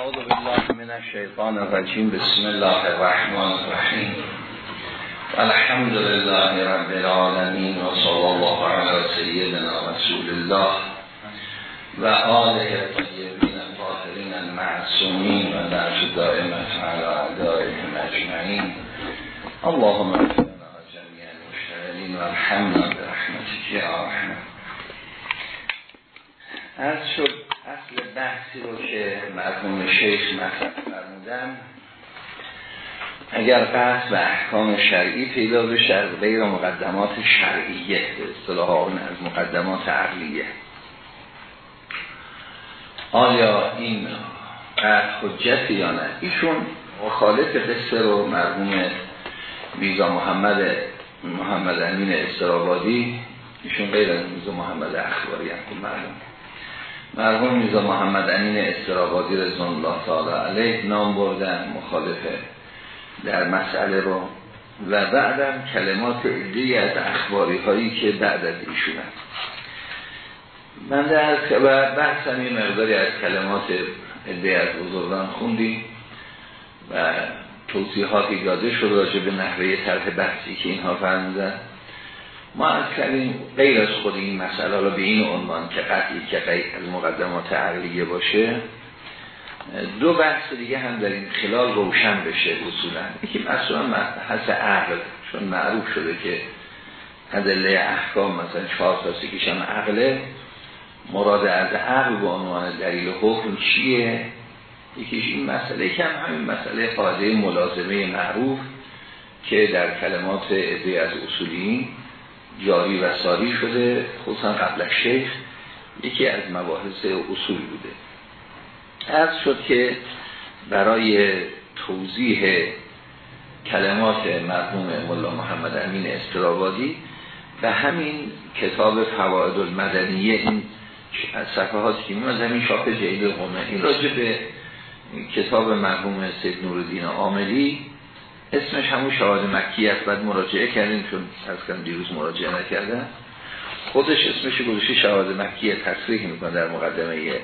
اعوذ بالله من الشیطان الرجیم بسم الله الرحمن الرحیم الحمد لله رب العالمین و صلی الله علی سیدنا رسول الله و آله طیبین الطاهرین المعصومین و نرج دائمت علی اعدائهم اجمعین اللهم اغفرنا جميع المشتغلین و الحمد برحمتك یا رحمت از شد. اصل بحثی رو که مرحوم شیخ مطرح فرمودن اگر بحث به احکام شرعی پیدا بشه از غیر مقدمات شرعیه به اصطلاح از مقدمات عقلیه. آیا این قرد حجتی یا نه؟ ایشون مخالف قصه رو مرحوم میزا محمد محمد امین استرابادی ایشون غیر از میزا محمد اخباری هم مرحوم مرحوم میزا محمد امین استرابادی رضوان الله تعالی علیه نام بردن مخالفه در مسئله رو. و بعدم کلمات عدی از اخباری هایی که بعد از ایشون من در و بحثم یه مقداری از کلمات عدی از بزرگان خوندیم و توضیحاتی داده شد راجع به نحوه طرح بحثی که اینها فرمودن. ما از کردیم غیر از خود این مسئله رو به این عنوان که قطعی که غیر از مقدمات عقلیه باشه دو بحث دیگه هم در این خلال روشن بشه اصولا. یکی مثلا مبحث عقل چون معروف شده که ادله احکام مثلا چهار تا سکیش عقله. مراد از عقل به عنوان دلیل حکم چیه؟ یکیش این مسئله که هم همین مسئله قاعده ملازمه معروف که در کلمات عده از اصولین جاری و ساری شده خصوصا قبل شیخ یکی از مباحث اصول بوده. از شد که برای توضیح کلمات مرحوم ملا محمد امین استرابادی و همین کتاب فواید المدنیه این صفحات که از همین شاپ جیل قومه. این راجع به کتاب مرحوم سید نوردین عاملی اسمش همون شهاد مکی است. بعد مراجعه کردیم چون از کم دیروز مراجعه نکردن. خودش اسمش گذاشته شهاد مکی تصریح می‌کنه در مقدمه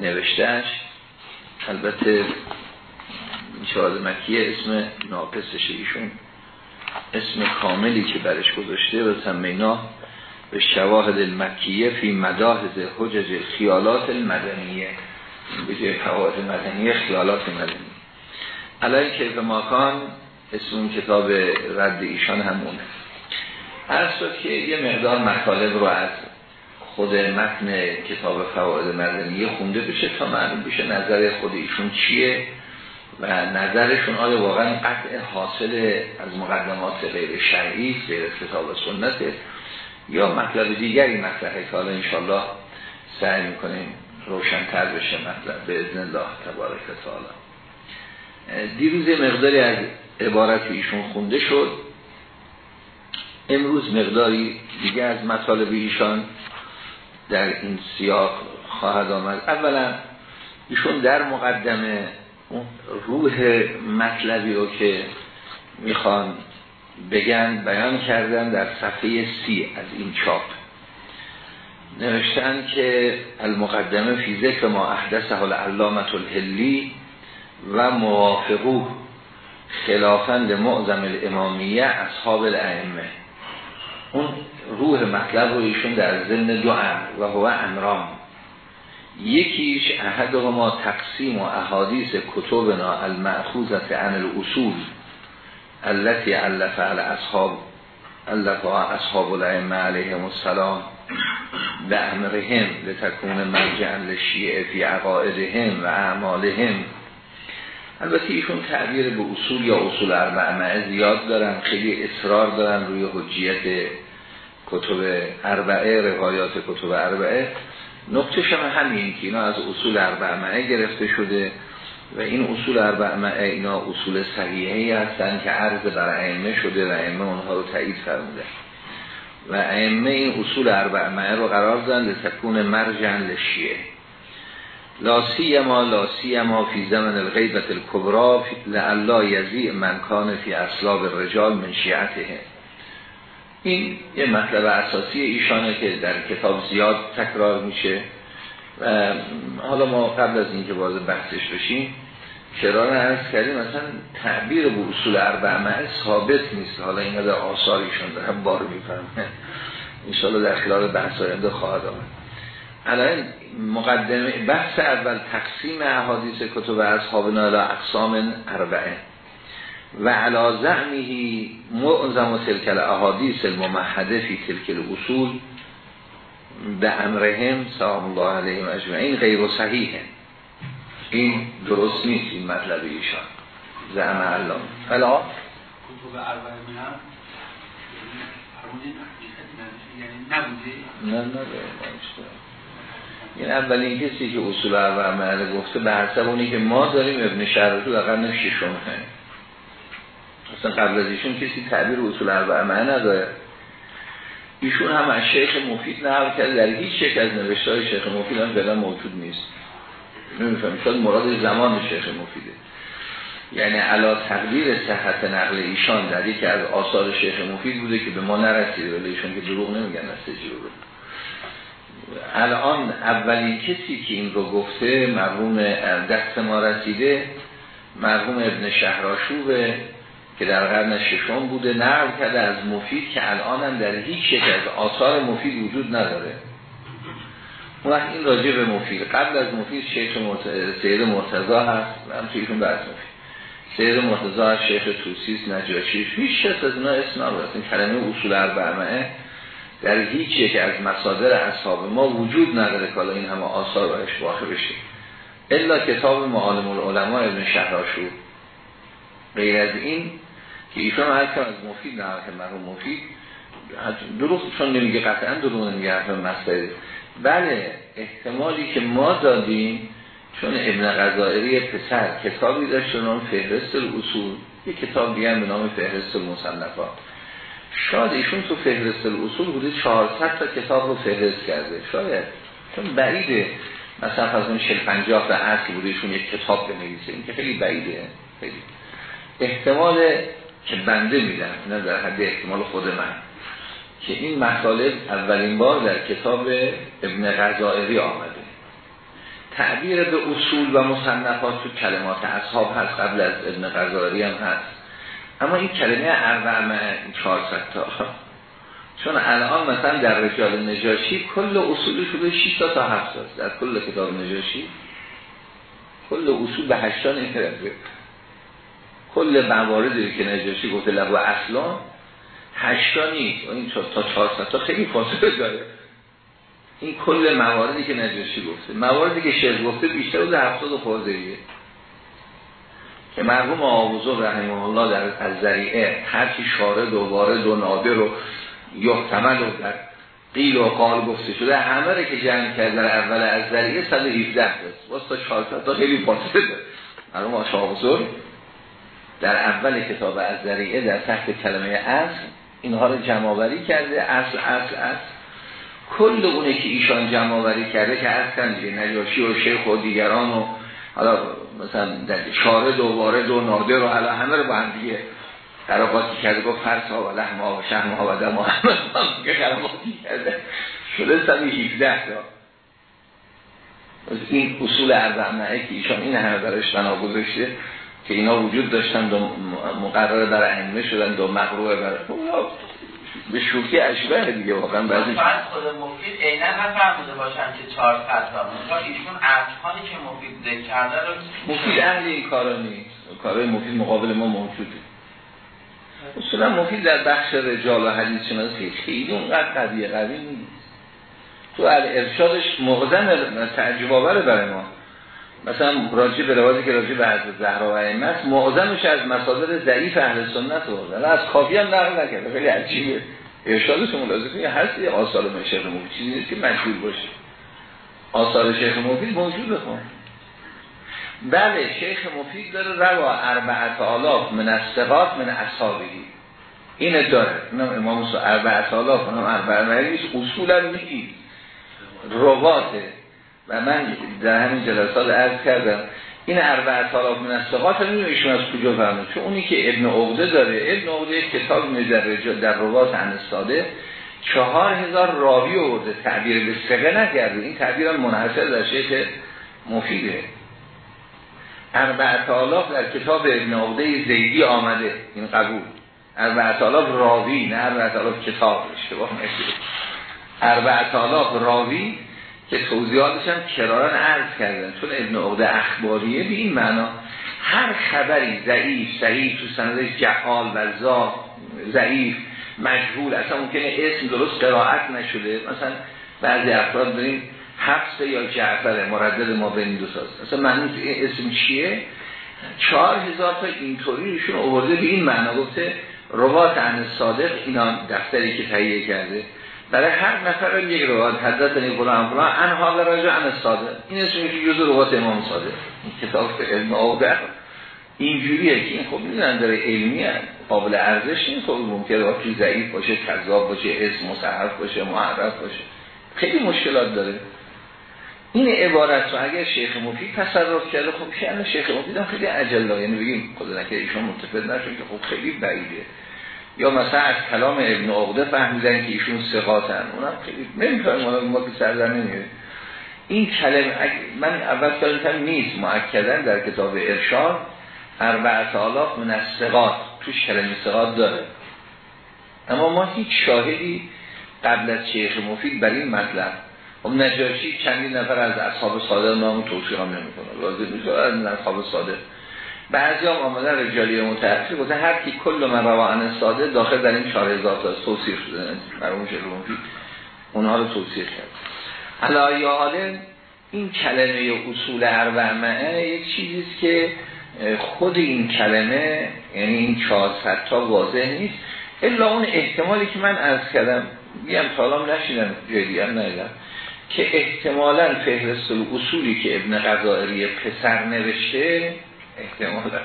نوشتهش البته شهاد مکی اسم ناقصش ایشون اسم کاملی که برش گذاشته و سمینا به شواهد المکیه فی مداهد حجج خیالات المدنیه. به جای مدنیه خیالات مدنیه علی که به ماکان اسم اون کتاب رد ایشان همونه. هر که یه مقدار مطالب رو از خود متن کتاب فواید مدنیه خونده بشه تا معلوم بشه نظر خود ایشون چیه و نظرشون آیا واقعا قطع حاصل از مقدمات غیر شرعی غیر کتاب سنته یا مطلب دیگری مطرحه که حالا انشالله سعی می‌کنیم روشنتر بشه مطلب به ازن الله تبارک تعالی. دیروز مقداری از عبارت ایشون خونده شد. امروز مقداری دیگه از مطالب ایشان در این سیاق خواهد آمد. اولا ایشون در مقدمه روح مطلبی رو که می‌خوان بگن بیان کردن در صفحه سی از این چاپ. نوشتن که المقدمه فی ذکر ما احدثه العلامت الهلی و موافقو خلافند معظم الامامیه اصحاب الائمه. اون روح مطلب رو ایشون در ضمن دو امر و هو امرام یکیش احد ما تقسیم و احادیث کتبنا المعخوزت عن الاصول التي علف على اصحاب علف اصحاب الائمه علیهم السلام به امرهم لتکون مرجع لشیعه فی عقائدهم و اعمالهم. البته ایشون تعبیر به اصول یا اصول اربعه زیاد دارن خیلی اصرار دارن روی حجیت کتب اربعه روایات کتب اربعه. نقطه هم همین که اینا از اصول اربعه گرفته شده و این اصول اربعه اینا اصول صحیحی هستن که عرض بر ائمه شده و ائمه اونها رو تایید فرموده و ائمه این اصول اربعه رو قرار دادن لتکون مرجع لشیعه. لاسی ما لاسی ما فی زمن الغیبت الکبرا لعلا یزی من کان فی اصلاب الرجال من شیعته. این یه مطلب اساسی ایشانه که در کتاب زیاد تکرار میشه. و حالا ما قبل از اینکه وارد بحثش بشیم کران ارز کردیم مثلا تعبیر به اصول اربعه ثابت نیست. حالا این در آثاریشون دارم بار میفرمه انشاءالله در خلال بحث آینده خواهد آمد. الان مقدمه بحث اول تقسیم احادیث کتب اصحاب نالا اقسام اربعه. و علا زعمیهی معظم و تلکل احادیث الممحده فی تلکل اصول به امرهم سلام الله علیهم اجمعین غیر و صحیحه. این درست نیست این مطلب ایشان. زعم الله فلا کتب اربعه من نه نه. این اولین کسی که اصول اربعه معله گفته به حسب اونی که ما داریم ابن شهرتو در قرن ششم اصلا قبل از ایشون کسی تعبیر اصول اربعه معله نداره. ایشون هم از شیخ مفید نقل کرده در هیچ شک از نوشته های شیخ مفید هم فعلا موجود نیست. نمیفهم شاید مراد زمان شیخ مفیده. یعنی علا تقدیر صحت نقل ایشان در یکی از آثار شیخ مفید بوده که به ما نرسیده ولی ایشون که دروغ نمیگن از تجربه الان اولین کسی که این رو گفته مرحوم دست ما رسیده مرحوم ابن شهراشوبه که در قرن ششم بوده نقل کرده از مفید که الان هم در هیچ یک از آثار مفید وجود نداره. اون این راجع به مفید قبل از مفید شیخ سید مرتضا هست هم تویشون بحث مفید. سید مرتضا شیخ توسیس نجاشی هیچ شخص از اینا اسم این کلمه اصول اربعمه. در هیچ یک از مصادر اصحاب ما وجود نداره که این همه آثار و اشباخه بشه. الا کتاب معالم العلماء ابن شهراشو. غیر از این که ایشان هر از مفید نه که مرحوم مفید دروغ چون نمیگه قطعا دروغ نمیگه حرف مسئله بله احتمالی که ما دادیم چون ابن غذائری پسر کتابی داشت نام فهرست الاصول. یک کتاب دیگه به نام فهرست المصنفات. شاید ایشون تو فهرست الاصول بوده 400 تا کتاب رو فهرست کرده. شاید. چون بعیده مثلا از اون 50 تا اصل بوده ایشون یک کتاب بنویسه. این که خیلی بعیده. خیلی. احتمال که بنده میدم نه در حد احتمال خود من که این مطالب اولین بار در کتاب ابن غزائری آمده. تعبیر به اصول و مصنفات تو کلمات اصحاب هست قبل از ابن غزائری هم هست. اما این کلمه اربعه این 400 تا. چون الان مثلا در رجال نجاشی کل اصول شده 6 تا تا 7 در کل کتاب نجاشی کل اصول به 8 نمی‌رسه کل مواردی که نجاشی گفته لبو اصلا هشتا نیست. این تا 400 تا خیلی فاصله داره. این کل مواردی که نجاشی گفته. مواردی که شیخ گفته بیشتر بوده 70 خورده که مرحوم آبوزو رحمه الله در از ذریعه هرچی شارد و وارد و نادر و یحتمل و در قیل و قال گفته شده همه که جمع کرد در اول از ذریعه 117 دست واسه 400 تا خیلی فاصله داره. مرحوم آبوزو در اول کتاب از ذریعه در تحت کلمه اصل اینها رو جمعآوری کرده اصل اصل اصل. کل اونه که ایشان جمعآوری کرده که اصلا دیگه نجاشی و شیخ و دیگران و حالا مثلا در شارد و وارد و نادر و حالا همه رو با هم دیگه قراباتی کرده گفت فرس ها و لحم ها و شهم ها و دم ها همه قراباتی کرده. شده سمی 17 تا. این اصول اربعمه که ایشان این همه برش بنا گذاشته که اینا وجود داشتن و مقرر در ائمه شدن و مقروع بر به شوخی اشبه دیگه واقعا بعضی خود مفید عینا نفرموده باشن که چهار فتوا تا ایشون ارکانی که مفید ذکر کرده رو مفید اهل این کارا نیست. کارای مفید مقابل ما موجوده. اصولا مفید در بخش رجال و حدیث شناسی خیلی اونقدر قویه قوی نیست. تو ارشادش مغزن تعجب آوره برای ما. مثلا راجع به روایتی که راجع به حضرت زهرا و ائمه معظمش از مصادر ضعیف اهل سنت و از کافی هم نقل نکرده. خیلی عجیبه. ارشادش ملازمه هست یه آثار شیخ مفید چیزی نیست که مجبور باشه. آثار شیخ مفید موجوده خون بله شیخ مفید داره روا اربعت آلاف من استقاط من اصحابی اینه داره. اینم امام سو اربعت آلاف اونم اربعت. نیست اصولا نیست رواته. و من در همین جلسات عرض کردم این اربع طلاق من استقاط هم ایشون از کجا فرمود؟ چون اونی که ابن عقده داره ابن عقده کتاب در, در روات انستاده چهار هزار راوی آورده تعبیر به ثقه نکرده. این تعبیر هم منحصر در شیخ مفیده. اربعة آلاف در کتاب ابن عقده زیدی آمده. این قبول. اربعة آلاف راوی نه اربعة آلاف کتاب. اشتباه نشده اربعة آلاف راوی که توضیحاتش هم کرارا عرض کردن. چون ابن عقده اخباریه به این معنا هر خبری ضعیف صحیح تو سندش جعال و ضعیف مجهول اصلا ممکنه اسم درست قرائت نشده. مثلا بعضی افراد داریم حفظ یا جعفر مردد ما بین دو ساز معنی اسم چیه. چهار هزار تا اینطوری ایشون آورده به این معنا. گفته روات عن صادق اینا دفتری که تهیه کرده. برای هر نفر یک روایت حضرت نی فلان فلان ان حال راجع عن صادق این اسمش جزء روایت امام صادق. این کتاب علم آوده اینجوریه که این خب می‌دونن داره علمی هست. قابل ارزش این خب ممکنه واقعی ضعیف باشه کذاب باشه اسم مصحف باشه معرف باشه. خیلی مشکلات داره. این عبارت رو اگر شیخ مفید تصرف کرده خب که شیخ مفید هم خیلی عجل یعنی بگیم خدا نکه ایشون متفد نشون که خب خیلی بعیده. یا مثلا از کلام ابن عقده فهمیدن که ایشون سقاطن اونم خیلی نمی‌فهمم ما که سرزن نمیره این کلمه من اول کلمه نیست. معکدن در کتاب ارشاد اربعت آلاف من السقاط توش کلمه سقاط داره. اما ما هیچ شاهدی قبل از شیخ مفید بر این مطلب. خب نجاشی چندین نفر از اصحاب صادق نام توصیح هم نمی کنه نیست. از اصحاب صادق. بعضی هم آمدن رجالی متأخر گفتن هر کی کل من روان ساده داخل در این 4000 تا توصیح شده. مرحوم مفید اونها رو توصیح کرد. حالا این کلمه اصول اربعه یک چیزیست که خود این کلمه یعنی این 400 تا واضح نیست. الا اون احتمالی که من از کردم میگم سالام نشیدم جدی هم ندیدم که احتمالا فهرست اصولی که ابن غذائری پسر نوشته احتمالا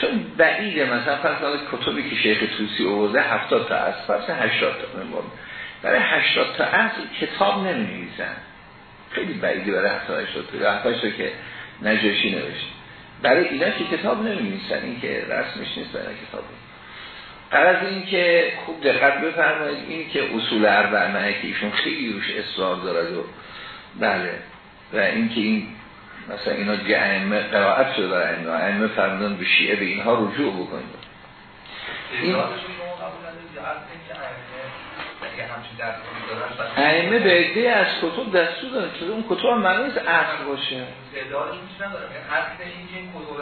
چون بعیده مثلا فرض کتبی که شیخ توسی آورده 70 تا اصل فرض 80 تا نمون برای 80 تا اصل کتاب نمی‌نویسن. خیلی بعیده برای 80 تا 80 تا. که نجاشی نوشته برای اینا که کتاب نمی‌نویسن. این که رسمش نیست برای کتاب. قرض این که خوب دقت بفرمایید. این که اصول اربعه که ایشون خیلی روش اصرار دارد و بله. و این که این مثلا اینا دیگه ائمه قرائت شده برای ائمه. ائمه فرمودن به شیعه به اینها رجوع بکنید. این ائمه به عده از کتب دستور دارن که اون کتب هم معنی نیست اصل باشه. استدلال این نداره. اصل این که این کتب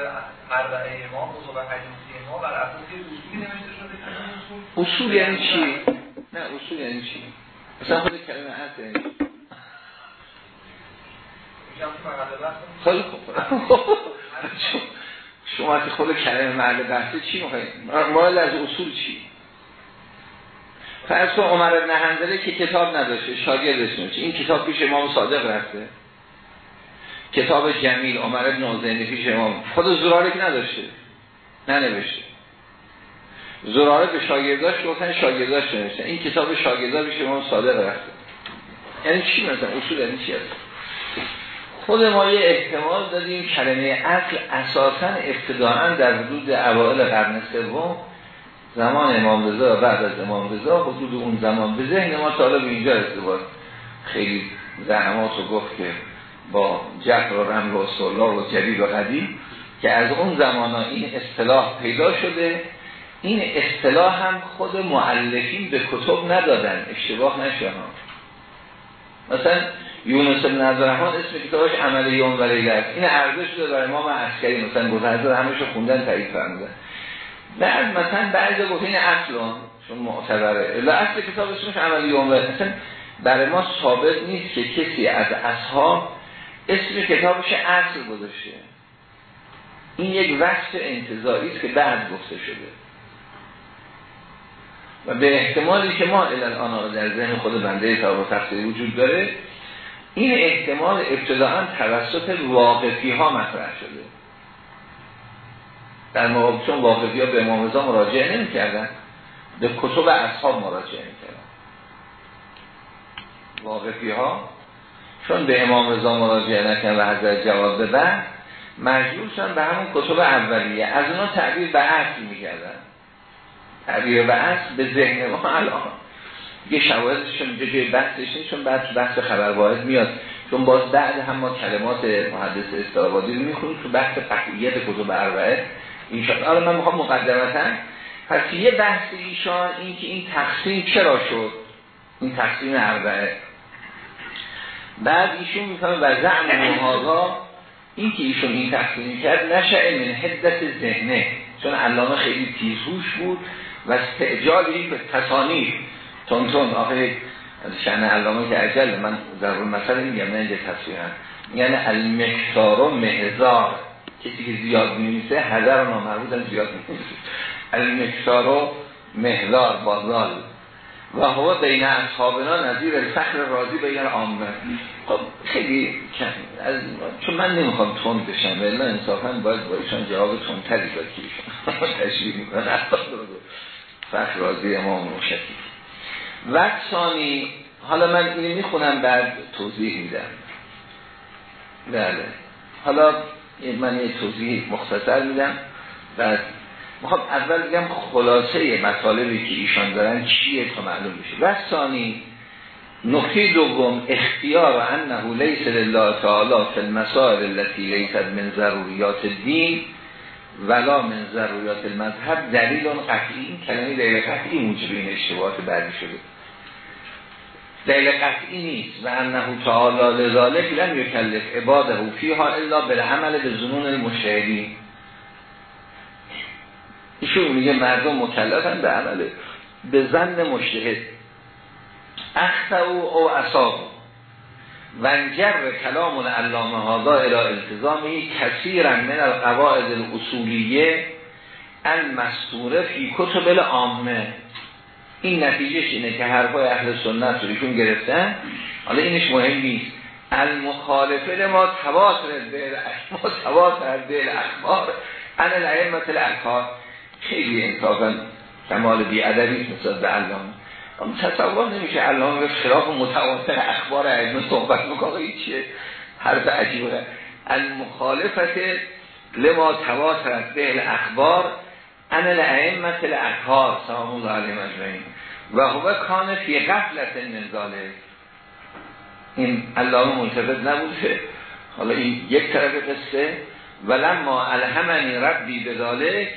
اربعه امام کتب حدیثی ما بر اساس اصولی نوشته شده اصول یعنی چی؟ نه اصول یعنی چی؟ مثلا خود کلمه اصل یعنی خیلی خوب. شما که خود کلمه محل بحثه چی می‌خواید؟ مایل از اصول چی؟ فرض کن عمر ابن حنظله که کتاب نداشته شاگردش نوشته. این کتاب پیش امام صادق رفته. کتاب جمیل عمر ابن حسین پیش امام. خود زراره که نداشته. ننوشته. زراره به شاگرداش گفتن شاگرداش نوشته. این کتاب شاگردا پیش امام صادق رفته. یعنی چی مثلا؟ اصول یعنی چی هست؟ خود ما یه احتمال دادیم کلمه اصل اساسا ابتداعا در حدود اوائل قرن سوم زمان امام رضا و بعد از امام رضا حدود اون زمان به ذهن ما طالب اینجا ارتباط خیلی زحمات رو گفت که با جهر و رمل و سلا و جدید و قدیم که از اون زمان ها این اصطلاح پیدا شده. این اصطلاح هم خود معلفین به کتب ندادن اشتباه نشه مثلا یونس بن عبدالرحمن اسم کتابش عمل یوم و لیله است این ارزش داره برای امام عسکری مثلا گذر همه خوندن تایید فرمودن. بعد مثلا بعضی گفت این اصلا چون معتبره الا اصل کتاب اسمش عمل یوم مثلا برای ما ثابت نیست که کسی از اصحاب اسم کتابش اصل گذاشته. این یک وقت انتظاری است که بعد گفته شده. و به احتمالی که ما الان در ذهن خود بنده کتاب و وجود داره این احتمال ابتداعا توسط واقفی ها مطرح شده. در مقابل چون واقفی ها به امام رضا مراجعه نمی کردن به کتب اصحاب مراجعه می کردن واقفی ها چون به امام رضا مراجعه نکردن و حضرت جواب بدن مجبور شدن به همون کتب اولیه. از اونا تعبیر به اصل می کردن تعبیر به اصل به ذهن ما الان. یه شواهدشون اینجا جای بحثش نیست چون بعد بحث خبر واحد میاد. چون باز بعد هم ما کلمات محدث استرابادی رو می‌خونیم تو بحث قطعیت کتب اربعه این شد حالا من می‌خوام مقدمتا. پس یه بحث ایشان این که این تقسیم چرا شد؟ این تقسیم اربعه بعد ایشون می‌فهمه و زعم مهادا این که ایشون این تقسیم کرد نشه من حدت ذهنه. چون علامه خیلی تیزهوش بود و استعجالی به تصانیف. تون تون آخه شأن علامه که عجل من ضرور مثلا میگم نه اینجا تصویرم یعنی المکتار و مهزار. کسی که زیاد میمیسه هزار و نامربوط هم زیاد میمیسه المکتار و مهزار بازال. و هوا بین اصحابنا نظیر الفخر راضی بین عامه خب خیلی از چون من نمی‌خوام تند بشم ولی انصافا باید با ایشان جواب تندتری داد که ایشان تشریح می‌کنن. فخر راضی امام روشتی و ثانی حالا من اینو می‌خونم بعد توضیح میدم. بله. حالا من یه توضیح مختصر میدم. بعد می‌خوام اول بگم خلاصه مطالبی که ایشان دارن چیه تا معلوم میشه و ثانی نقطه دوم اختیار انه لیس لله تعالی فی المسائل التي من ضروریات دین ولا من ضروریات المذهب دلیل قطعی این کلمه دلیل قطعی موجب این اشتباهات بعدی شده. دلیل قطعی نیست. و انه تعالی لذالک لم یکلف عباده فیها الا بالعمل به زنون المشاهدین. ایشون میگه مردم مکلفن به عمل به زن مشتهد. اخطعو او اصاب ونجر کلام علامه هادا الى التزامی کثیرا من القواعد الاصولیه المستوره فی کتب العامه. این نتیجهش اینه که حرفای اهل سنت رو ایشون گرفتن. حالا اینش مهم نیست. المخالفه ما تواتر دل ما تواتر دل اخبار ان الائمه الاکار خیلی انصافا کمال بیادبی مثل به علامه. تصور نمیشه علامه به خلاف متواتر اخبار علم صحبت بکنه چیه؟ حرف عجیبه. المخالفت لما تواترت به الاخبار ان الائمه الاکار سلام الله علیهم اجمعین. و هو کان فی غفلت من این علامه منتفض نبوده. حالا این یک طرف قصه. ولما الهمنی ربی بذالک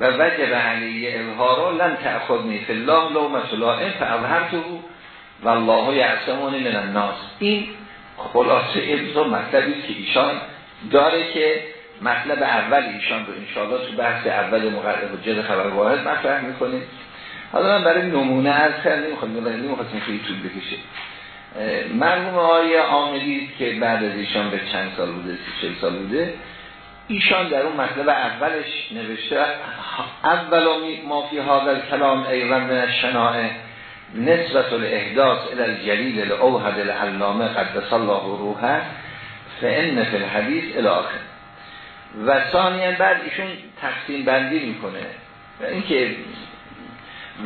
و وجب علیه اظهارا لن تأخذنی فی الله لو مسلائم فاظهرته و الله یعصمونی من الناس. این خلاصه ابزا مطلبی که ایشان داره که مطلب اول ایشان رو انشاءالله تو بحث اول مقرر حجت خبر واحد مطرح می‌کنیم. حالا من برای نمونه از کردم نمی‌خوام نمی‌خواستم خیلی طول بکشه. مرحوم آقای عاملی که بعد از ایشان به چند سال بوده سی سال بوده ایشان در اون مطلب اولش نوشته اول ما فی هذا کلام ایوان من الشنائع نسبت الاحداث الى الجلیل الاوهد العلامه قدس الله روحه فان فی الحدیث الاخر و ثانیا بعد ایشون تقسیم بندی می‌کنه. و اینکه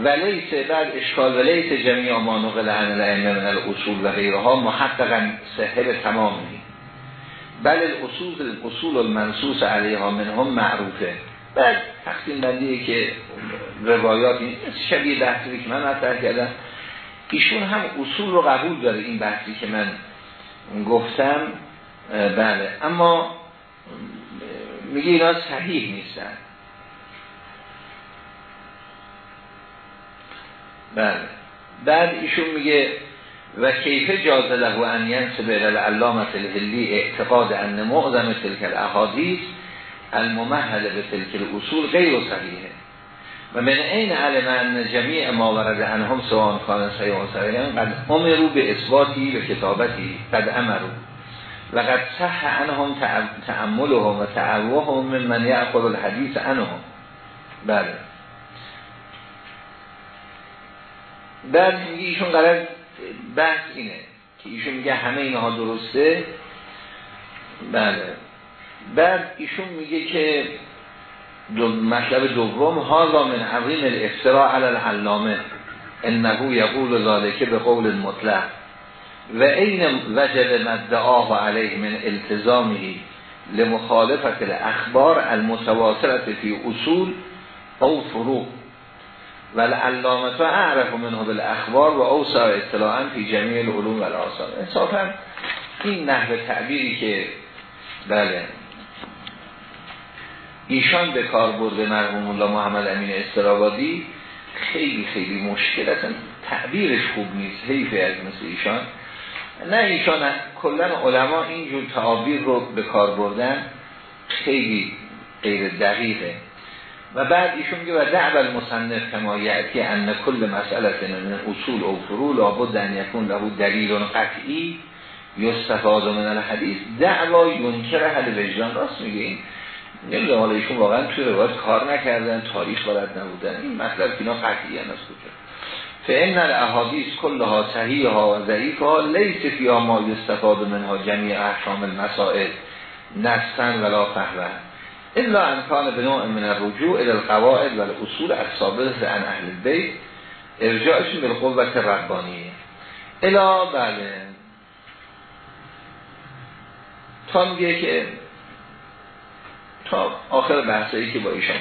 ولیس بعد اشکال ولیس جمیع ما نقل عن الائمه من الاصول و غیرها محققا صحه تمامی بل الاصول اصول المنصوص علیها منهم معروفه. بعد تقسیم بندی که روایات شبیه بحثی که من مطرح کردم. ایشون هم اصول رو قبول داره این بحثی که من گفتم. بله. اما میگه اینا صحیح نیستن. بله. بعد ایشون میگه و کیف جاز له ان ینسب الى العلامه الهلی اعتقاد ان معظم تلك الاحادیث الممهل به تلك الاصول غیر صحیحه. و من این علم ان جمیع ما ورد عنهم سوان کان صحیح و صحیح قد امرو به اثباتی و کتابتی قد امرو و صح عنهم تعملهم و تعوهم من من یأخذ الحدیث عنهم. بله. بعد ایشون قرار بحث اینه که ایشون میگه همه اینها درسته؟ بله. بعد ایشون میگه که دو مطلب دوم ها من عظیم الافتراء علی العلامه انه یقول ذالکه به قول مطلق. و این وجد مدعاه علیه من التزامی لمخالفت الاخبار المتواترت فی اصول او فروع ول علامت و اعرف منه بالاخبار و اوسع اطلاعا فی جمیع العلوم و الآثار. انصافا این نحو تعبیری که بله ایشان به کار برده مرحوم الله محمد امین استرابادی خیلی خیلی مشکل اصلا تعبیرش خوب نیست حیفه از مثل ایشان. نه ایشان کلن علما اینجور تعابیر رو به کار بردن خیلی غیر دقیقه. و بعد ایشون میگه و دعو المصنف کما یعتی ان کل مسئله من اصول او فرول لابد ان یکون له دلیل قطعی یستفاد من الحدیث. دعوا ینکر حل وجدان. راست میگه این؟ نمی‌دونم حالا ایشون واقعا توی روایت کار نکردن تاریخ بلد نبودن. این مطلب که اینا قطعی هم از کجا؟ فإن الاحادیث كلها صحیحها و لیس فیها ما یستفاد منها جمیع احکام المسائل. نستن ولا فهمه الا امکان به نوع من الرجوع الى القواعد و الاصول الثابته عن اهل البیت ارجاعشون به قوت ربانیه. الا بله. تا میگه که تا آخر بحثایی که با ایشان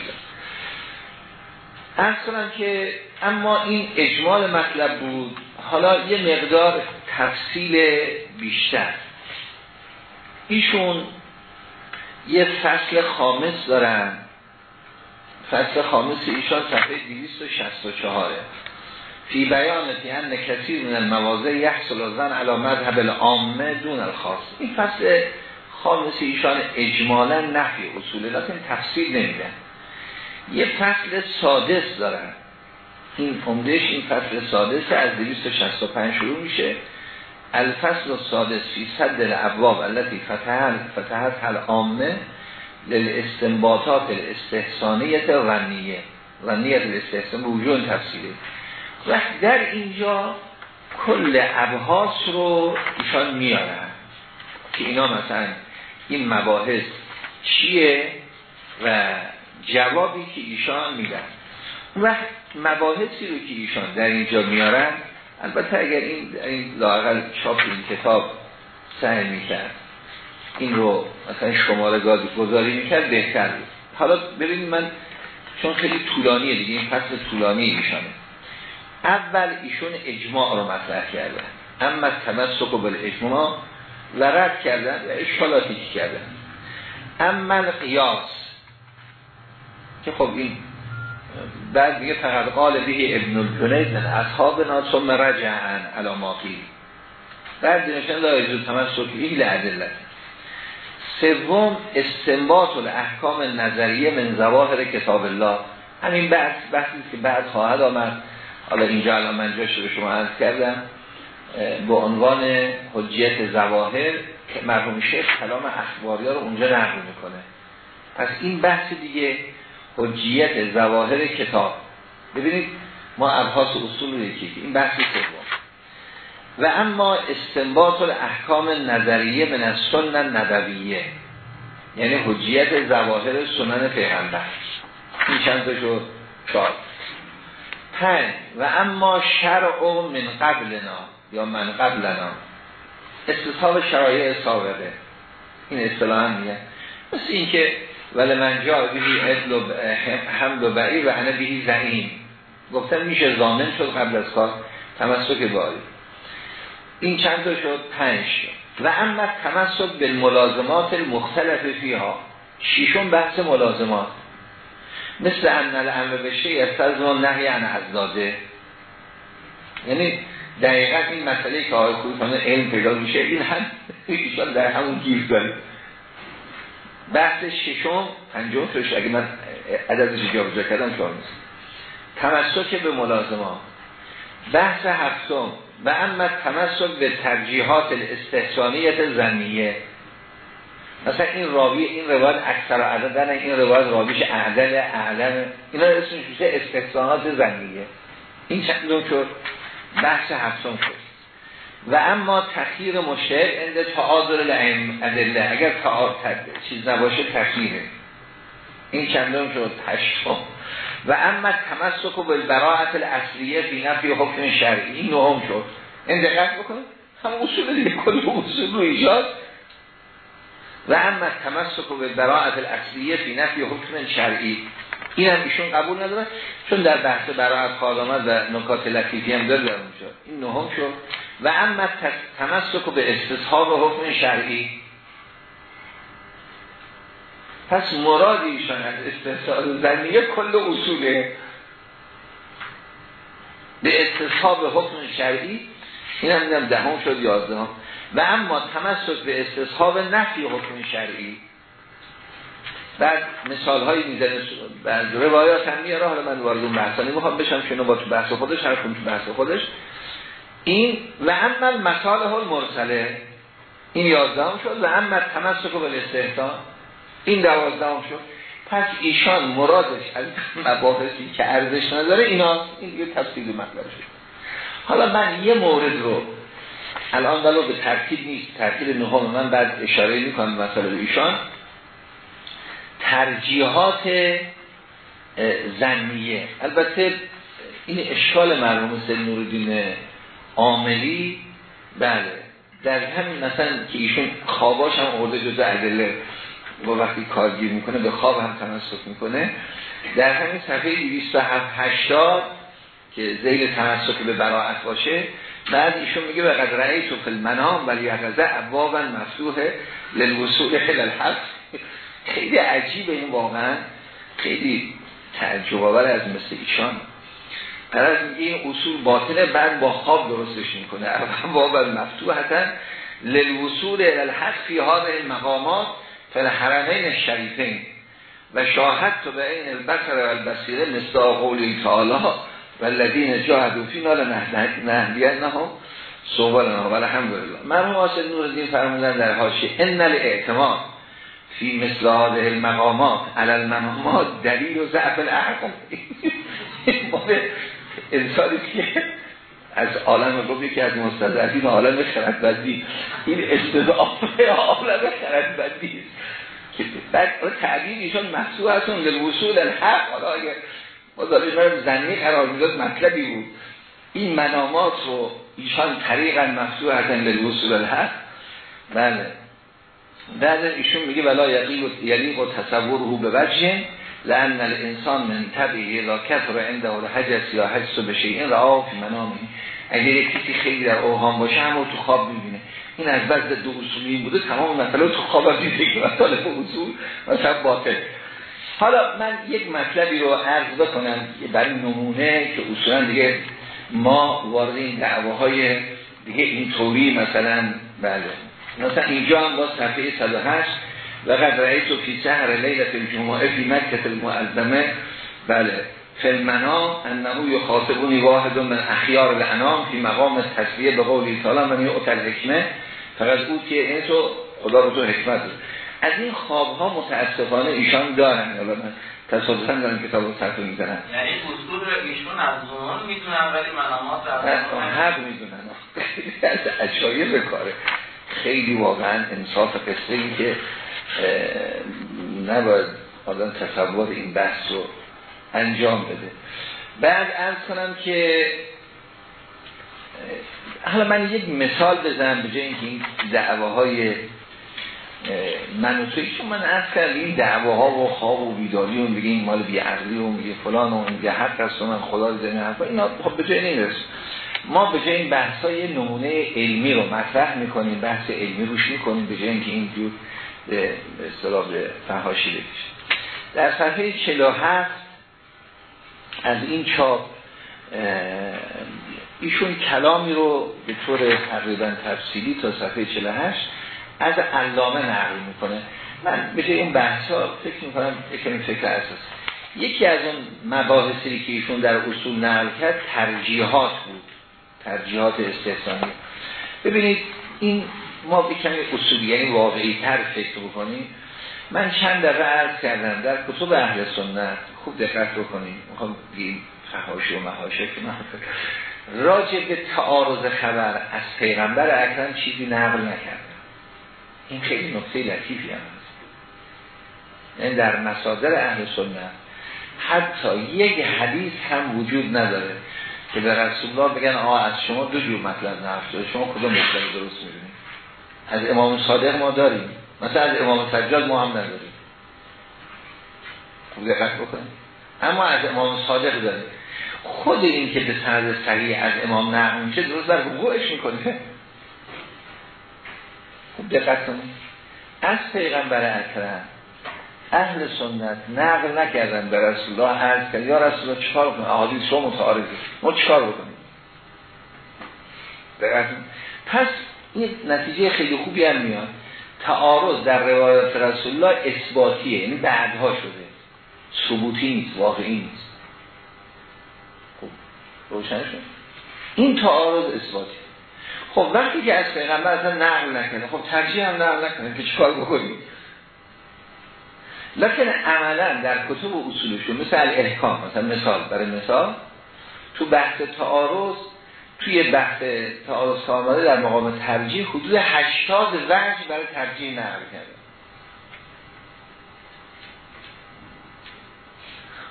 ارز کنم که اما این اجمال مطلب بود. حالا یه مقدار تفصیل بیشتر. ایشون یه فصل خامس دارن. فصل خامس ایشان صفحه 264 فی بیان فی ان کثیر من المواضع یحصل زن علی مذهب العامه دون الخاص. این فصل خامس ایشان اجمالا نفی اصوله لیکن تفصیل نمیدن یه فصل سادس دارن. این عمدهش این فصل سادس از 265 شروع میشه. الفصل السادس فی صد الابواب التي فتحت فتحت هل عامه للاستنباطات الاستحسانیت رنیه رنیت الاستحسان وجود تفسیره. و در اینجا کل ابحاث رو ایشان میارن که اینا مثلا این مباحث چیه و جوابی که ایشان میدن. و مباحثی رو که ایشان در اینجا میارن البته اگر این, این لاقل چاپ این کتاب سعی می‌کرد این رو مثلا شماره گازی گذاری می‌کرد بهتر بود. حالا ببینید من چون خیلی طولانیه دیگه این فصل طولانی ایشانه. اول ایشون اجماع رو مطرح کردن. اما تمسک و بل اجماع و رد کردن و اشکالاتی کردن. اما قیاس که خب این بعد دیگه فقط قال به ابن الجنید من اصحابنا ثم رجعن علاماقی بعد نشان لا یجوز تمسک به لعدلت سوم استنباط الاحکام نظریه من زواهر کتاب الله. همین بحث بحثی که بعد خواهد آمد. حالا اینجا الان من جاش به شما عرض کردم. به عنوان حجیت زواهر که مرحوم شیخ کلام اخباری رو اونجا نقل می‌کنه. پس این بحث دیگه حجیت زواهر کتاب. ببینید ما ابحاث اصول رو یکی این بحث سوم و اما استنباط الاحکام نظریه از سنن نبویه یعنی حجیت زواهر سنن پیغمبر. این چند تا شد؟ پنج. و اما شرع من قبلنا یا من قبلنا. استصحاب شرایع سابقه. این اصطلاح هم میگه. مثل این که ولی من جا بیهی ادل و حمد و بعی و هنه بیهی زعیم. گفتن میشه زامن شد قبل از کار. تمسک باری. این چند تا شد؟ پنج و اما تمسک به ملازمات مختلف فیها. شیشون بحث ملازمات. مثل ان الامر بشه یستلزم نهی عن ازداده یعنی دقیقا این مسئله که آقای خوبی علم پیدا میشه این هم ایشان در همون گیر داره. بحث ششم پنجم توش اگه من عددش جا کردم شما نیست. تمسک به ملازمات بحث هفتم. و اما تمسک به ترجیحات الاستحسانیت زنیه. مثلا این راوی این روایت اکثر عددن این روایت راویش اعدل اعلم. اینا اسمش میشه استحسانات زنیه. این چندم شد بحث هفتم شد. و اما تخییر مشهر اند تعادل ادله اگر تعادل چیز نباشه تخییره این چندم شد؟ هشتم. و اما تمسک و بالبراعت الاصلیه بی حکم شرعی این نهم شد. این دقت بکنید. هم اصول دیگه کل اصول رو ایجاد؟ و اما تمسک و بالبراعت الاصلیه بی حکم شرعی. این هم ایشون قبول نداره چون در بحث برای آمد و نکات لطیفی هم داره در اونجا. این نهم شد. و اما تمسک به استصحاب حکم شرعی. پس مراد ایشان از استحصال زنیه کل اصوله. به استصحاب حکم شرعی این هم دهم شد یازدهم. و اما تمسک به استصحاب نفی حکم شرعی. بعد مثال هایی می‌زنه. بعد روایات هم میاره. حالا من وارد اون بحثانی می‌خوام بشم که با تو بحث خودش هر تو بحث خودش. این و اما مثال ها مرسله این یازدهم شد و اما تمسک به استحسان این دوازدهم شد. پس ایشان مرادش از مباحثی که ارزش نداره اینا این دیگه تفصیل مطلب شد. حالا من یه مورد رو الان ولو به ترتیب نیست. ترتیب نهم من بعد اشاره می‌کنم مثلا ایشان. ترجیحات زنیه البته این اشکال مرموم سید نوردین عاملی بله. در همین مثلا که ایشون خواباش هم ارده جزء عدله و وقتی کارگیر می‌کنه به خواب هم تمسک می‌کنه. در همین صفحه 280 که زیل تمسک به براعت باشه بعد ایشون میگه به قدر رأی تو فی ولی یقضه ابوابا مفتوح للوصول حل الحق خیلی عجیبه این واقعا. خیلی تعجب آور از مثل ایشان. از این اصول باطنه بعد با خواب درستش می‌کنه. اول مفتوح هستن للوصول الحق فی هذه المقامات فالحرمین شریفین و شاهد تو به این البصر و البصیره مثل قولی تعالی و الذین جاهدوا فینا لنهدینهم سبلنا والحمدلله مرحوم واسد نورالدین فرمودن در حاشیه ان الاعتماد فی مثل هذه المقامات علی المنامات دلیل و ضعف العقل. انسانی که از عالم گفت یکی از مستضعفین عالم خردبندی. این استضعاف عالم خردبندی است. بعد تعبیر ایشان محصول هستون للوصول الحق. حالا اگر ما داریم زنی قرار می‌داد مطلبی بود. این منامات رو ایشان طریقا محصول هستن للوصول الحق. بله. بعد ایشون میگه ولا یلیق و تصور رو به وجه لان الانسان من طبعی لا کفر عنده الحجس یا حجس به شیء را فی منامی. اگر یک کسی خیلی در اوهام باشه همون تو خواب می‌بینه. این از بعد دو اصولی بوده تمام مثلا تو خواب دیده که به اصول مثلا باطل. حالا من یک مطلبی رو عرض بکنم برای نمونه که اصولا دیگه ما وارد این دعواهای دیگه این طوری مثلا بله. مثلا اینجا هم با صفحه 108 و قد رأیت فی سهر لیلت الجمعه فی مکت المعظمه بله. فلمنا انه یخاطبونی واحد من اخیار الانام فی مقام تصویه به قولی تعالی من یعطل حکمه فقط او که این تو خدا رو تو حکمت از این خواب ها متاسفانه ایشان دارن. یا من تصادفا دارن کتاب رو صرف می‌زنن یعنی اصول رو ایشون از زمان می‌تونن ولی منامات حق می‌دونن. از اشایه بکاره خیلی واقعا انصاف قصه این که نباید آدم تصور این بحث رو انجام بده. بعد ارز کنم که حالا من یک مثال بزنم به جای اینکه این دعواهای من و چون من ارز کردم این دعواها و خواب و بیداری و میگه این مال بیعقلی و میگه فلان و میگه حق است و من خدا زمین حرفا اینا خب به جای نمیرس ما به جای این بحث های نمونه علمی رو مطرح می‌کنیم بحث علمی روش می‌کنیم به جای اینکه اینجور به اصطلاح به فحاشی بکشیم. در صفحه 47 از این چاپ ایشون کلامی رو به طور تقریبا تفصیلی تا صفحه 48 از علامه نقل می‌کنه. من به این بحث ها فکر می‌کنم یکمی فکر اساس. یکی از اون مباحثی که ایشون در اصول نقل کرد ترجیحات بود. ترجیحات استحسانی ببینید این ما بکنیم اصولی یعنی واقعی تر فکر بکنیم. من چند دفعه عرض کردم در کتب اهل سنت خوب دقت بکنیم. می‌خوام بگیم فحاشی و محاشه که من راجع به تعارض خبر از پیغمبر اکرم چیزی نقل نکردم. این خیلی نکته لطیفی هم هست. یعنی در مصادر اهل سنت حتی یک حدیث هم وجود نداره. که به رسول الله بگن آه از شما دو جور مطلب نفت شما کدوم مطلب درست می‌بینید از امام صادق ما داریم. مثلا از امام سجاد ما هم نداریم. خوب دقت بکنیم اما از امام صادق داره خود این که به سند صحیح از امام نقل میشه درست در وقوعش می‌کنه. خوب دقت کنید. از پیغمبر اکرم اهل سنت نقل نکردن به رسول الله عرض کرد یا رسول الله چکار بکنیم احادیث شما متعارضه ما چکار بکنیم؟ پس این نتیجه خیلی خوبی هم میاد. تعارض در روایات رسول الله اثباتیه یعنی بعدها شده. ثبوتی نیست واقعی نیست. خب روشن شد؟ این تعارض اثباتی خب وقتی که از پیغمبر اصلا نقل نکنه خب ترجیح هم نقل نکنه که چیکار بکنیم؟ لکن عملا در کتب و اصولشون مثل الاحکام مثلا مثال برای مثال تو بحث تعارض توی بحث تعارض آمده در مقام ترجیح حدود 80 وجه برای ترجیح نقل کرده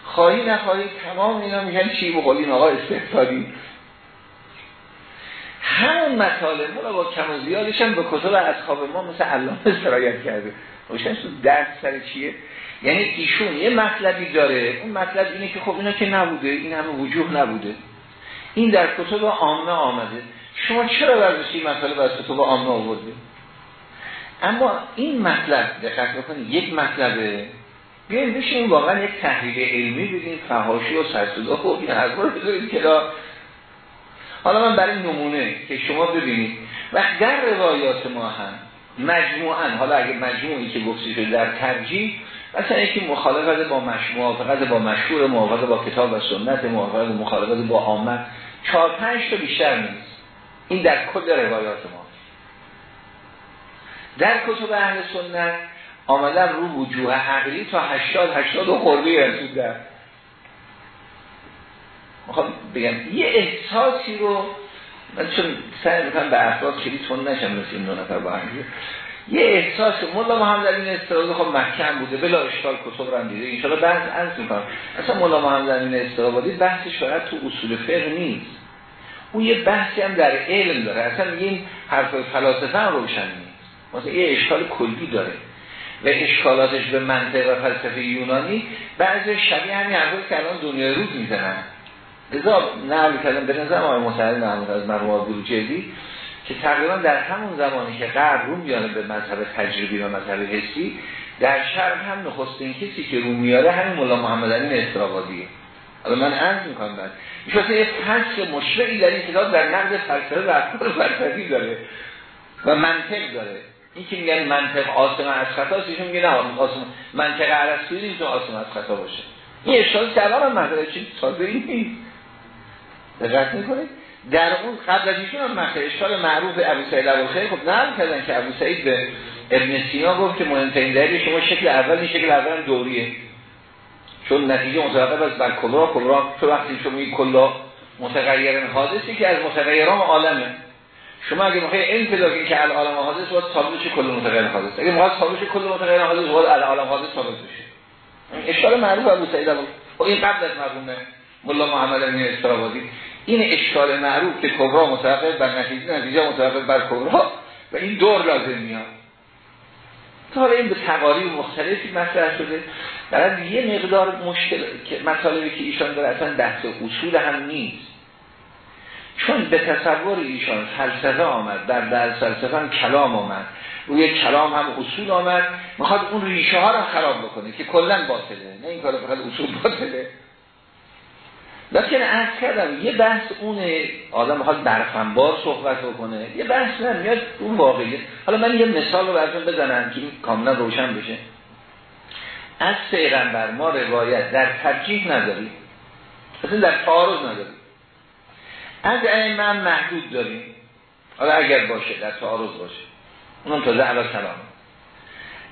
خواهی نخواهی تمام اینا میگن چی؟ بقولین آقا استحصالی همون مطالب ما با کم و زیادش هم به کتب اصحاب ما مثل علامه سرایت کرده. روشن شد درس سر چیه؟ یعنی ایشون یه مطلبی داره اون مطلب اینه که خب اینا که نبوده این همه وجوه نبوده. این در کتب عامه آمده. شما چرا برداشتی مطالب از کتب عامه آورده اما این مطلب دقت بکنید یک مطلبه. بیاییم بشیم واقعا یک تحلیل علمی بدیم فهاشی و سرسودا خب این حرفا رو بذارید که حالا من برای نمونه که شما ببینید وقت در روایات ما هم مجموعا حالا اگه مجموعی که گفتی شده در ترجیح مثلا یکی مخالفت با مش... موافقت با مشهور موافقت با کتاب و سنت موافقت مخالفت با آمد. چهار پنج تا بیشتر نیست. این در کل روایات ما. در کتب اهل سنت آمدن رو وجوه عقلی تا هشتاد هشتاد و خوربی در. می‌خوام بگم یه احساسی رو من چون سعی می‌کنم به افراد خیلی تون نشم مثل این دو نفر با همجور یه احساس مولا محمد این استراد خب محکم بوده. بلا اشکال کتب رو دیده. انشاءالله بحث عرض اصلا مولا محمد این استرابادی بحثش فقط تو اصول فقه نیست. اون یه بحثی هم در علم داره. اصلا این حرف فلاسفه هم روشن نیست. مثلا یه اشکال کلی داره. و اشکالاتش به منطق و فلسفه یونانی بعضی شبیه همین حرفی که الان دنیا روز می‌زنن. لذا نقل کردم به نظر آقای مصحل محمود از مرموم بروجردی که تقریبا در همون زمانی که غرب رو میانه به مذهب تجربی و مذهب حسی در شرق هم نخستین کسی که رو میاره همین مولا محمد علی استرابادیه حالا من عرض می‌کنم بعد. این یه فصل مشرعی در این کتاب در نقد فلسفه و افکار فلسفی داره و منطق داره. این که میگن منطق آسم از خطا ایشون میگه نه آسم منطق عرستوی نیست آسم از خطا باشه. این اشتاز کلام هم مطلب چیز تازه نیست. دقت می‌کنید؟ در اون قبل از ایشون هم مخه اشکال معروف ابو سعید خیلی خب نقل کردن که ابو سعید به ابن سینا گفت که مهمترین دلیل شما شکل اول این شکل اول دوریه. چون نتیجه متوقف از بر کلرا کلرا تو وقتی شما این کلا متغیرن حادثی که از متغیران عالمه. شما اگه می‌خوای این پیدا که العالم حادث باید ثابت کل متغیر حادث؟ اگه می‌خواد ثابت کل متغیر حادث باید العالم حادث ثابت بشه. اشکال معروف ابو سعید خب این قبل از مرحوم مولا محمد امین استرابادی. این اشکال معروف که کبرا متوقف بر نتیجه نتیجه متوقف بر کبرا و این دور لازم میاد. تا این به تقاریب مختلفی مطرح شده. برای یه مقدار مشکل که مطالبی که ایشان داره اصلا بحث اصول هم نیست. چون به تصور ایشان فلسفه آمد در در فلسفه هم کلام آمد. روی کلام هم اصول آمد. می‌خواد اون ریشه ها رو خراب بکنه که کلا باطله. نه این کار فقط اصول باطله. لیکن عرض کردم یه بحث اونه آدم می‌خواد برفنبار صحبت بکنه یه بحث نه میاد اون واقعیه حالا من یه مثال رو براتون بزنم که کاملا روشن بشه. از پیغمبر ما روایت در ترجیح نداریم. اصلا در تعارض نداریم. از ائمه محدود داریم. حالا اگر باشه در تعارض باشه. اونم تازه علا سلام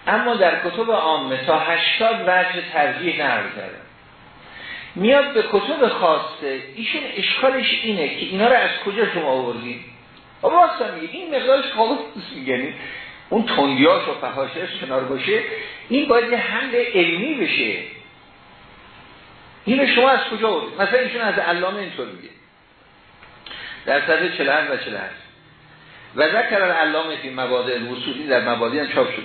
اما در کتب عامه تا هشتاد وجه ترجیح نقل کردن. میاد به کتب خاصه. ایشون اشکالش اینه که اینا رو از کجا شما آوردید واسه میگه این مقدارش قابل یعنی اون تندیاش و فحاشش کنار باشه این باید یه حمل علمی بشه. اینو شما از کجا آوردید مثلا ایشون از علامه اینطور میگه. در صفحه 47 و 48 و ذکر علامه فی مبادع الوصولی در مبادی هم چاپ شد.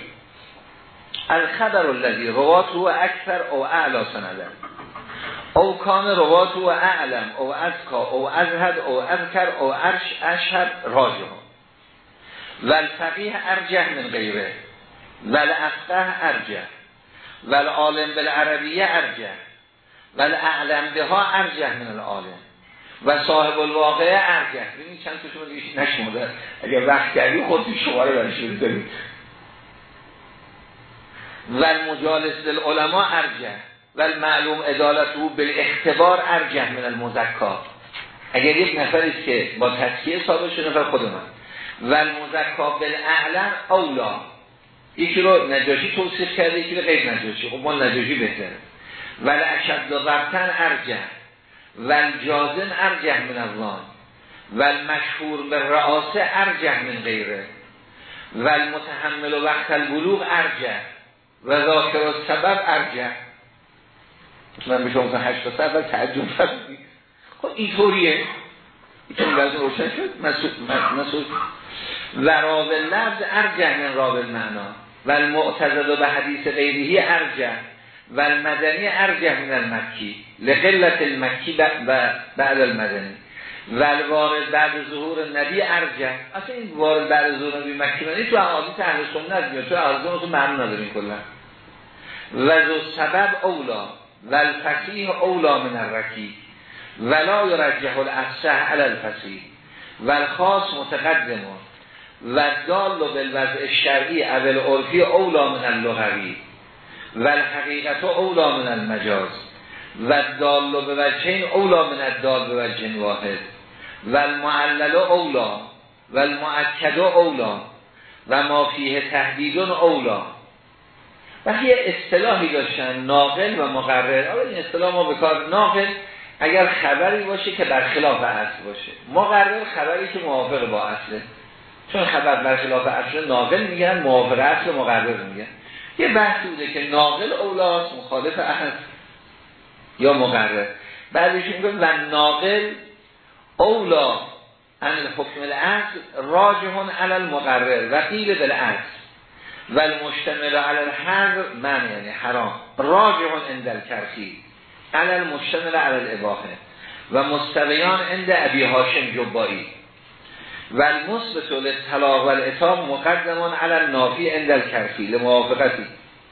الخبر الذي روات رو اکثر او اعلا سندن او کان روات و اعلم او ازکا او ازهد او اذکر او ارش اشهد راجه و الفقیه ارجه من غیره. و الافقه ارجه و العالم بالعربیه ارجه و الاعلم به ها ارجه من العالم. و صاحب الواقع ارجه ببینید چند تا شما دیگه نشموده اگر وقت کردی خود شماره برش بذارید و المجالس للعلماء ارجه و المعلوم ادالت او بالاختبار ارجه من المزکا. اگر یک نفری که با تسکیه ثابت شده نفر خود من. و المزکا بالاعلم اولا یکی رو نجاشی توصیف کرده یکی رو غیر نجاشی. خب ما نجاشی بهتره. و اشد ضبطن ارجه و الجازم ارجه من الله. و المشهور به رعاسه ارجه من غیره. و المتحمل و وقت البلوغ ارجه و ذاکر سبب ارجه من به شما هشت سبب تعجب فرمید خب اینطوریه. ایتون بعضی روشن شد. مسعود و راو لفظ ارجه من راو معنا و المعتزد به حدیث غیریه ارجه و المدنی ارجه من المکی. لقلت المکی و بعد المدنی. و الوارد بعد ظهور نبی ارجه اصلا این وارد بعد ظهور نبی مکی تو احادیث اهل سنت تو احادیث تو معنی نداریم کلا. و ذو سبب اولا و الفقیه اولا من الرکی ولا یرجح الافسح علی الفصیح و الخاص متقدم و دال بالوضع الشرعی اول عرفی اولا من اللغوی و الحقیقت اولا من المجاز و دال به وجهین اولا من الدال به وجه واحد و المعلل اولا و المعکد اولا و ما فیه تهدید اولا و یه اصطلاحی داشتن ناقل و مقرر. اول این اصطلاح ما بکار ناقل اگر خبری باشه که برخلاف اصل باشه. مقرر خبری که موافق با اصله چون خبر برخلاف اصل ناقل میگن موافق اصل مقرر میگن. یه بحثی بوده که ناقل اولاست مخالف اصل یا مقرر. بعدش میگن و ناقل اولا ان الحکم الاصل راجحون علی المقرر و قیل بالاصل و المشتمل علی الحر من یعنی حرام. راجعون عند الکرخی علی المشتمل علی الاباحه. و مستویان عند ابی هاشم جبایی. و المثبت للطلاق و الاتام مقدمان علی النافی عند الکرخی لموافقتی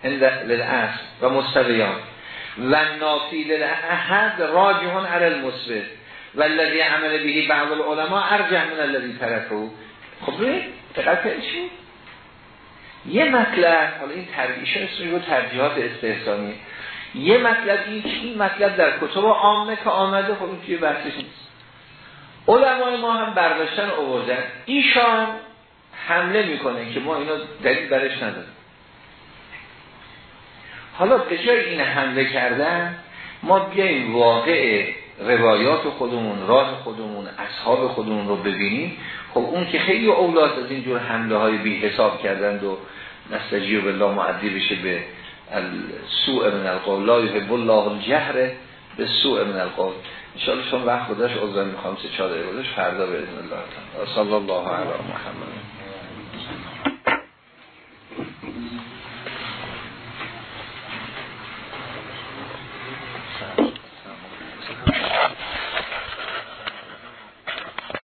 عند للاصل و مستویان. و نافی للاحد راجعون علی المثبت. و الذي عمل به بعض العلماء ارجح من الذي ترکه خب چی؟ یه مطلب حالا این ترجیح اسمش رو ترجیحات استحسانی. یه مطلب این این مطلب در کتب عامه که آمده خب این توی بحثش نیست. علمای ما هم برداشتن آوردن. ایشان حمله می‌کنه که ما اینو دلیل برش نداریم. حالا به جای این حمله کردن ما بیایم واقع روایات خودمون راه خودمون اصحاب خودمون رو ببینیم. خب اون که خیلی اولاد از اینجور حمله های بی حساب کردند و نستجیو بالله معدی بشه به سوء من القول. لا یحب الله الجهر به سوء من القول. انشاءالله شما وقت خودش عذر می‌خوام سه چهار دقیقه فردا به اذن الله صلی الله علی محمد.